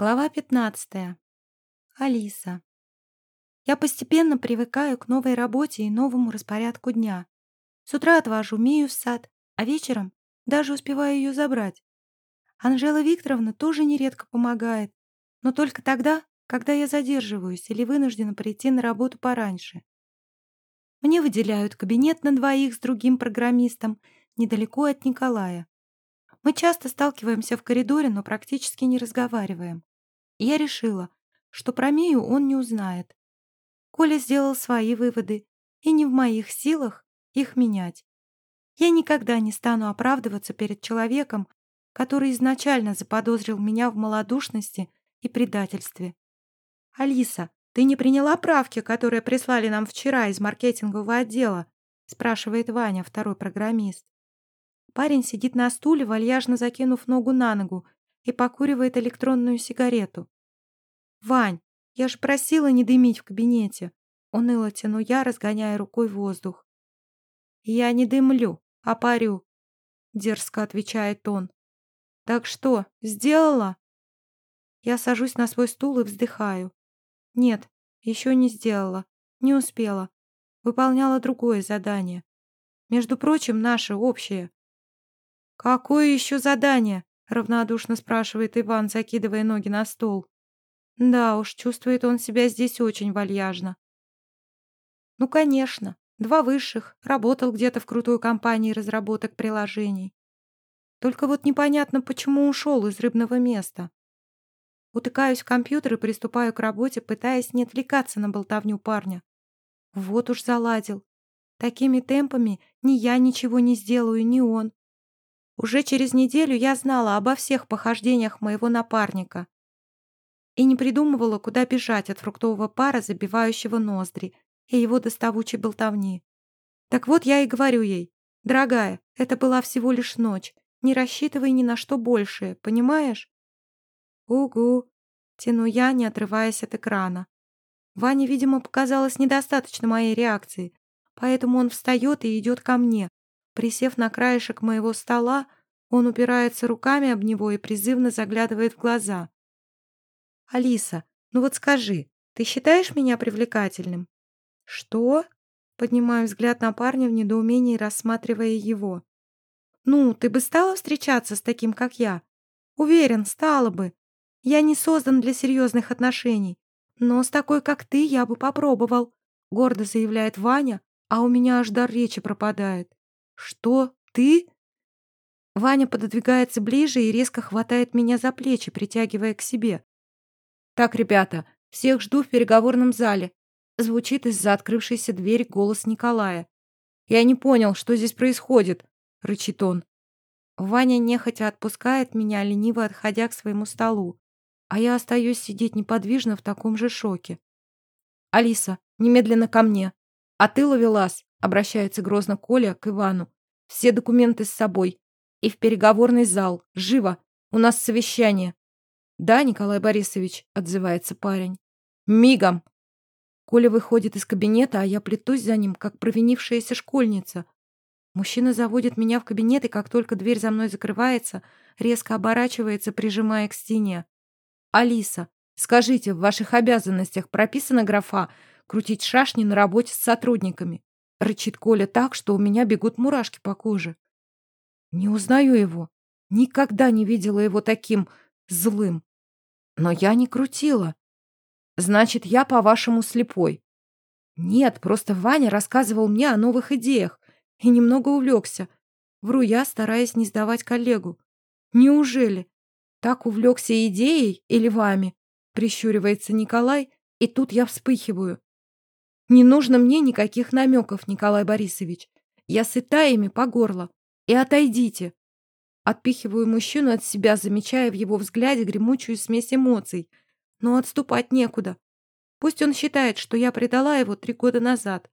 Глава 15. Алиса. Я постепенно привыкаю к новой работе и новому распорядку дня. С утра отвожу Мию в сад, а вечером даже успеваю ее забрать. Анжела Викторовна тоже нередко помогает, но только тогда, когда я задерживаюсь или вынуждена прийти на работу пораньше. Мне выделяют кабинет на двоих с другим программистом недалеко от Николая. Мы часто сталкиваемся в коридоре, но практически не разговариваем. Я решила, что про Мию он не узнает. Коля сделал свои выводы, и не в моих силах их менять. Я никогда не стану оправдываться перед человеком, который изначально заподозрил меня в малодушности и предательстве. «Алиса, ты не приняла правки, которые прислали нам вчера из маркетингового отдела?» спрашивает Ваня, второй программист. Парень сидит на стуле, вальяжно закинув ногу на ногу и покуривает электронную сигарету. «Вань, я же просила не дымить в кабинете!» Уныло тяну я, разгоняя рукой воздух. «Я не дымлю, а парю», — дерзко отвечает он. «Так что, сделала?» Я сажусь на свой стул и вздыхаю. «Нет, еще не сделала, не успела. Выполняла другое задание. Между прочим, наше общее». «Какое еще задание?» равнодушно спрашивает Иван, закидывая ноги на стол. Да уж, чувствует он себя здесь очень вальяжно. Ну, конечно, два высших, работал где-то в крутой компании разработок приложений. Только вот непонятно, почему ушел из рыбного места. Утыкаюсь в компьютер и приступаю к работе, пытаясь не отвлекаться на болтовню парня. Вот уж заладил. Такими темпами ни я ничего не сделаю, ни он. Уже через неделю я знала обо всех похождениях моего напарника и не придумывала, куда бежать от фруктового пара, забивающего ноздри, и его доставучей болтовни. Так вот я и говорю ей, «Дорогая, это была всего лишь ночь, не рассчитывай ни на что большее, понимаешь?» «Угу», — тяну я, не отрываясь от экрана. Ване, видимо, показалось недостаточно моей реакции, поэтому он встает и идет ко мне, Присев на краешек моего стола, он упирается руками об него и призывно заглядывает в глаза. «Алиса, ну вот скажи, ты считаешь меня привлекательным?» «Что?» Поднимаю взгляд на парня в недоумении, рассматривая его. «Ну, ты бы стала встречаться с таким, как я?» «Уверен, стала бы. Я не создан для серьезных отношений. Но с такой, как ты, я бы попробовал», — гордо заявляет Ваня, а у меня аж дар речи пропадает. «Что? Ты?» Ваня пододвигается ближе и резко хватает меня за плечи, притягивая к себе. «Так, ребята, всех жду в переговорном зале», звучит из-за открывшейся двери голос Николая. «Я не понял, что здесь происходит», — рычит он. Ваня нехотя отпускает меня, лениво отходя к своему столу, а я остаюсь сидеть неподвижно в таком же шоке. «Алиса, немедленно ко мне. А ты, Ловелас, Обращается грозно Коля к Ивану. Все документы с собой. И в переговорный зал. Живо. У нас совещание. Да, Николай Борисович, отзывается парень. Мигом. Коля выходит из кабинета, а я плетусь за ним, как провинившаяся школьница. Мужчина заводит меня в кабинет, и как только дверь за мной закрывается, резко оборачивается, прижимая к стене. «Алиса, скажите, в ваших обязанностях прописана графа крутить шашни на работе с сотрудниками?» Рычит Коля так, что у меня бегут мурашки по коже. Не узнаю его. Никогда не видела его таким злым. Но я не крутила. Значит, я, по-вашему, слепой. Нет, просто Ваня рассказывал мне о новых идеях и немного увлекся. Вру я, стараясь не сдавать коллегу. Неужели? Так увлекся идеей или вами? Прищуривается Николай, и тут я вспыхиваю. Не нужно мне никаких намеков, Николай Борисович. Я сыта ими по горло. И отойдите. Отпихиваю мужчину от себя, замечая в его взгляде гремучую смесь эмоций. Но отступать некуда. Пусть он считает, что я предала его три года назад.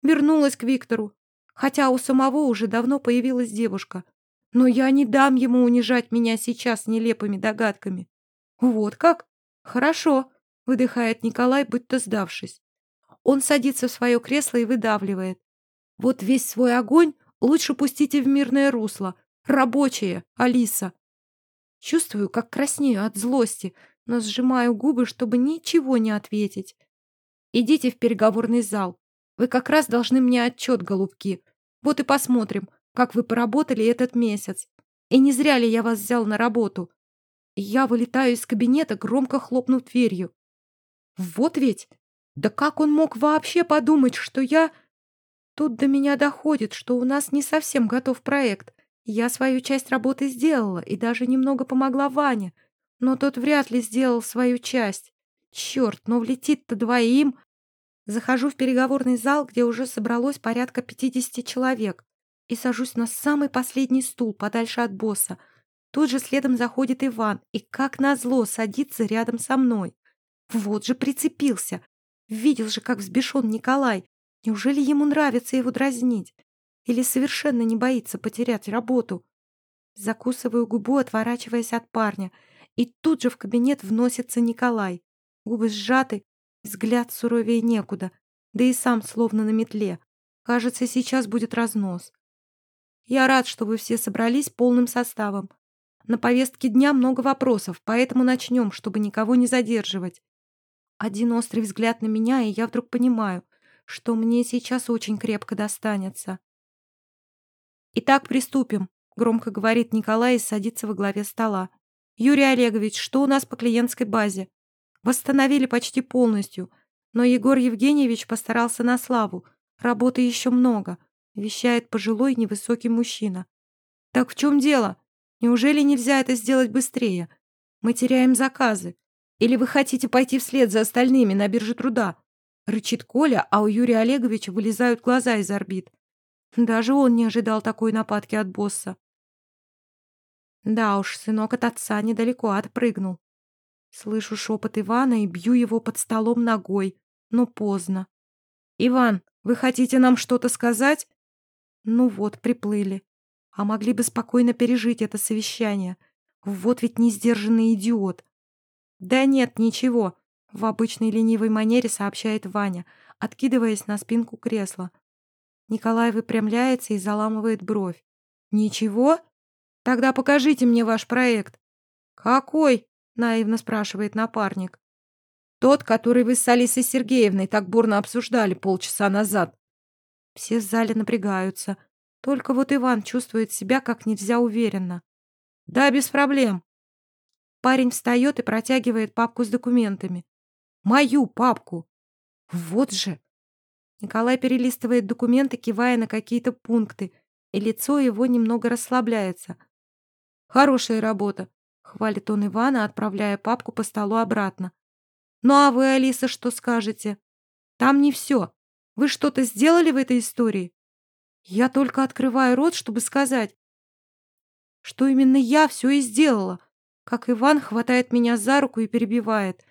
Вернулась к Виктору. Хотя у самого уже давно появилась девушка. Но я не дам ему унижать меня сейчас нелепыми догадками. Вот как? Хорошо, выдыхает Николай, будто сдавшись. Он садится в свое кресло и выдавливает. Вот весь свой огонь лучше пустите в мирное русло. Рабочее, Алиса. Чувствую, как краснею от злости. но сжимаю губы, чтобы ничего не ответить. Идите в переговорный зал. Вы как раз должны мне отчет, голубки. Вот и посмотрим, как вы поработали этот месяц. И не зря ли я вас взял на работу. Я вылетаю из кабинета, громко хлопнув дверью. Вот ведь! Да как он мог вообще подумать, что я... Тут до меня доходит, что у нас не совсем готов проект. Я свою часть работы сделала и даже немного помогла Ване, но тот вряд ли сделал свою часть. Черт, но влетит-то двоим. Захожу в переговорный зал, где уже собралось порядка пятидесяти человек, и сажусь на самый последний стул, подальше от босса. Тут же следом заходит Иван и, как назло, садится рядом со мной. Вот же прицепился. Видел же, как взбешен Николай. Неужели ему нравится его дразнить? Или совершенно не боится потерять работу? Закусываю губу, отворачиваясь от парня. И тут же в кабинет вносится Николай. Губы сжаты, взгляд суровее некуда. Да и сам словно на метле. Кажется, сейчас будет разнос. Я рад, что вы все собрались полным составом. На повестке дня много вопросов, поэтому начнем, чтобы никого не задерживать. Один острый взгляд на меня, и я вдруг понимаю, что мне сейчас очень крепко достанется. «Итак, приступим», — громко говорит Николай и садится во главе стола. «Юрий Олегович, что у нас по клиентской базе?» «Восстановили почти полностью, но Егор Евгеньевич постарался на славу. Работы еще много», — вещает пожилой невысокий мужчина. «Так в чем дело? Неужели нельзя это сделать быстрее? Мы теряем заказы. Или вы хотите пойти вслед за остальными на бирже труда?» Рычит Коля, а у Юрия Олеговича вылезают глаза из орбит. Даже он не ожидал такой нападки от босса. Да уж, сынок от отца недалеко отпрыгнул. Слышу шепот Ивана и бью его под столом ногой, но поздно. «Иван, вы хотите нам что-то сказать?» Ну вот, приплыли. А могли бы спокойно пережить это совещание. Вот ведь несдержанный идиот. Да нет, ничего. В обычной ленивой манере сообщает Ваня, откидываясь на спинку кресла. Николай выпрямляется и заламывает бровь. «Ничего? Тогда покажите мне ваш проект». «Какой?» — наивно спрашивает напарник. «Тот, который вы с Алисой Сергеевной так бурно обсуждали полчаса назад». Все в зале напрягаются. Только вот Иван чувствует себя как нельзя уверенно. «Да, без проблем». Парень встает и протягивает папку с документами. Мою папку. Вот же. Николай перелистывает документы, кивая на какие-то пункты, и лицо его немного расслабляется. Хорошая работа, хвалит он Ивана, отправляя папку по столу обратно. Ну а вы, Алиса, что скажете? Там не все. Вы что-то сделали в этой истории? Я только открываю рот, чтобы сказать, что именно я все и сделала, как Иван хватает меня за руку и перебивает.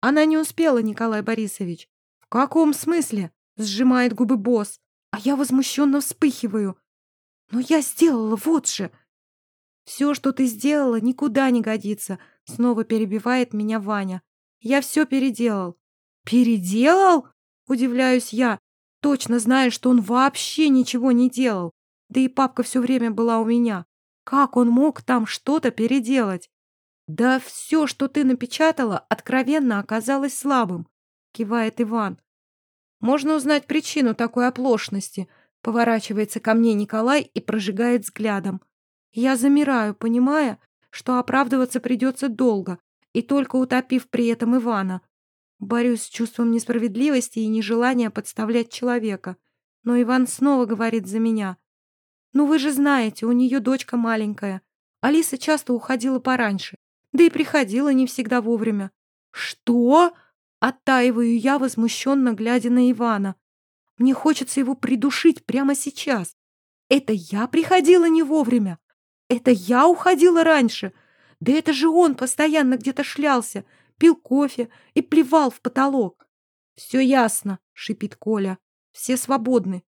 Она не успела, Николай Борисович. Каком смысле? Сжимает губы босс. А я возмущенно вспыхиваю. Но я сделала, вот же. Все, что ты сделала, никуда не годится. Снова перебивает меня Ваня. Я все переделал. Переделал? Удивляюсь я, точно зная, что он вообще ничего не делал. Да и папка все время была у меня. Как он мог там что-то переделать? «Да все, что ты напечатала, откровенно оказалось слабым», — кивает Иван. «Можно узнать причину такой оплошности», — поворачивается ко мне Николай и прожигает взглядом. Я замираю, понимая, что оправдываться придется долго, и только утопив при этом Ивана. Борюсь с чувством несправедливости и нежелания подставлять человека. Но Иван снова говорит за меня. «Ну вы же знаете, у нее дочка маленькая. Алиса часто уходила пораньше. Да и приходила не всегда вовремя. «Что?» — оттаиваю я, возмущенно глядя на Ивана. Мне хочется его придушить прямо сейчас. Это я приходила не вовремя. Это я уходила раньше. Да это же он постоянно где-то шлялся, пил кофе и плевал в потолок. «Все ясно», — шипит Коля. «Все свободны».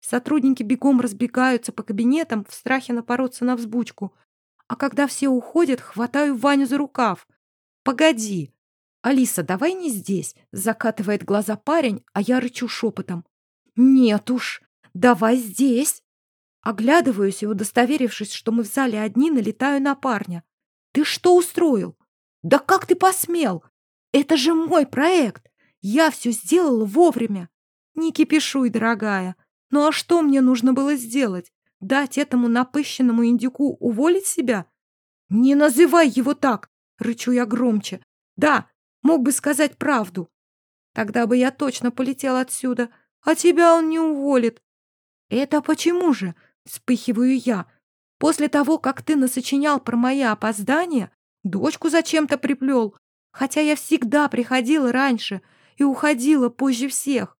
Сотрудники бегом разбегаются по кабинетам в страхе напороться на взбучку, а когда все уходят, хватаю Ваню за рукав. «Погоди!» «Алиса, давай не здесь!» — закатывает глаза парень, а я рычу шепотом. «Нет уж! Давай здесь!» Оглядываюсь и, удостоверившись, что мы в зале одни, налетаю на парня. «Ты что устроил?» Да как ты посмел? Это же мой проект! Я все сделала вовремя. Не кипишуй, дорогая. Ну а что мне нужно было сделать? Дать этому напыщенному индюку уволить себя? Не называй его так, рычу я громче. Да, мог бы сказать правду. Тогда бы я точно полетел отсюда, а тебя он не уволит. Это почему же? Вспыхиваю я. После того, как ты насочинял про мои опоздания, дочку зачем-то приплел, хотя я всегда приходила раньше и уходила позже всех.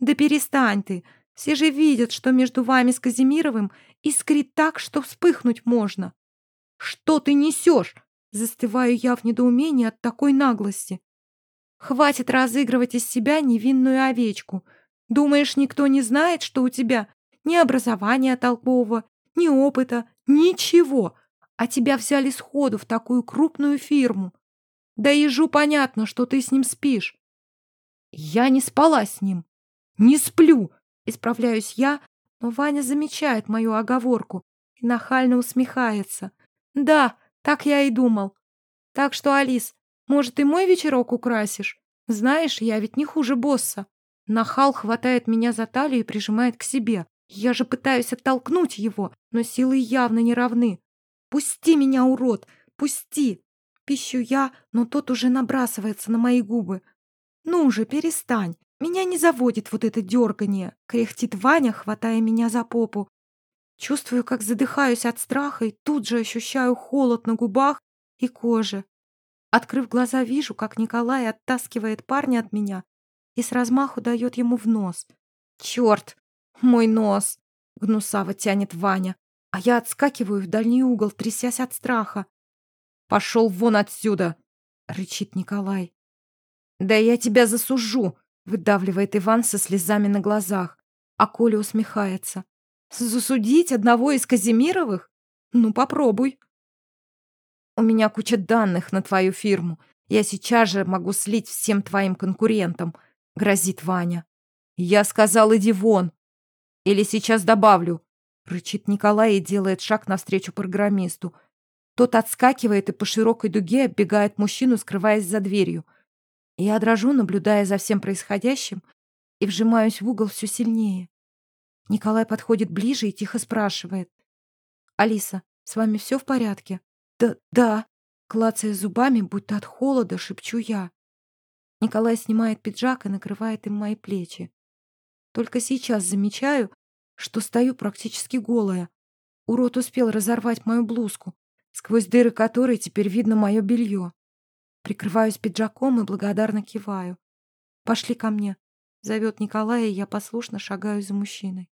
Да перестань ты, все же видят, что между вами с Казимировым искрит так, что вспыхнуть можно. Что ты несешь? Застываю я в недоумении от такой наглости. Хватит разыгрывать из себя невинную овечку. Думаешь, никто не знает, что у тебя ни образования толкового, ни опыта, ничего, а тебя взяли сходу в такую крупную фирму. Да ежу понятно, что ты с ним спишь. Я не спала с ним. Не сплю, исправляюсь я, но Ваня замечает мою оговорку и нахально усмехается. Да, так я и думал. Так что, Алис, может, и мой вечерок украсишь? Знаешь, я ведь не хуже босса. Нахал хватает меня за талию и прижимает к себе. Я же пытаюсь оттолкнуть его, но силы явно не равны. «Пусти меня, урод! Пусти!» Пищу я, но тот уже набрасывается на мои губы. «Ну же, перестань! Меня не заводит вот это дергание!» Кряхтит Ваня, хватая меня за попу. Чувствую, как задыхаюсь от страха и тут же ощущаю холод на губах и коже. Открыв глаза, вижу, как Николай оттаскивает парня от меня и с размаху дает ему в нос. «Черт! Мой нос!» — гнусаво тянет Ваня, а я отскакиваю в дальний угол, трясясь от страха. «Пошел вон отсюда!» — рычит Николай. «Да я тебя засужу!» — выдавливает Иван со слезами на глазах, а Коля усмехается. «Засудить одного из Казимировых? Ну, попробуй!» У меня куча данных на твою фирму. Я сейчас же могу слить всем твоим конкурентам», — грозит Ваня. «Я сказал, иди вон. Или сейчас добавлю», — рычит Николай и делает шаг навстречу программисту. Тот отскакивает и по широкой дуге оббегает мужчину, скрываясь за дверью. Я дрожу, наблюдая за всем происходящим, и вжимаюсь в угол все сильнее. Николай подходит ближе и тихо спрашивает. «Алиса, с вами все в порядке?» «Да, да!» Клацая зубами, будто от холода, шепчу я. Николай снимает пиджак и накрывает им мои плечи. Только сейчас замечаю, что стою практически голая. Урод успел разорвать мою блузку, сквозь дыры которой теперь видно мое белье. Прикрываюсь пиджаком и благодарно киваю. «Пошли ко мне», — зовет Николай, и я послушно шагаю за мужчиной.